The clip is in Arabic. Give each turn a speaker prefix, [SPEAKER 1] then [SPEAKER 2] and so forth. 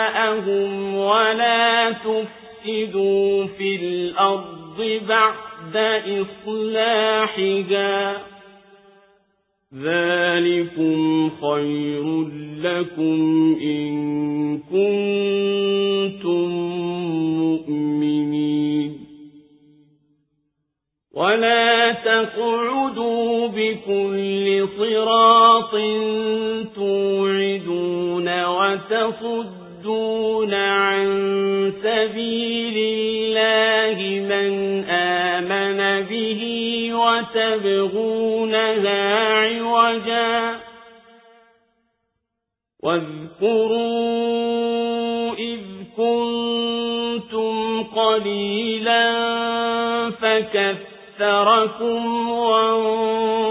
[SPEAKER 1] أشياءهم ولا تفسدوا في الأرض بعد إصلاحها ذلكم خير لكم إن كنتم مؤمنين ولا تقعدوا بكل صراط وتصدون عن سبيل الله من آمن به وتبغونها عوجا. واذكروا إذ كنتم قليلا فكثركم وانظروا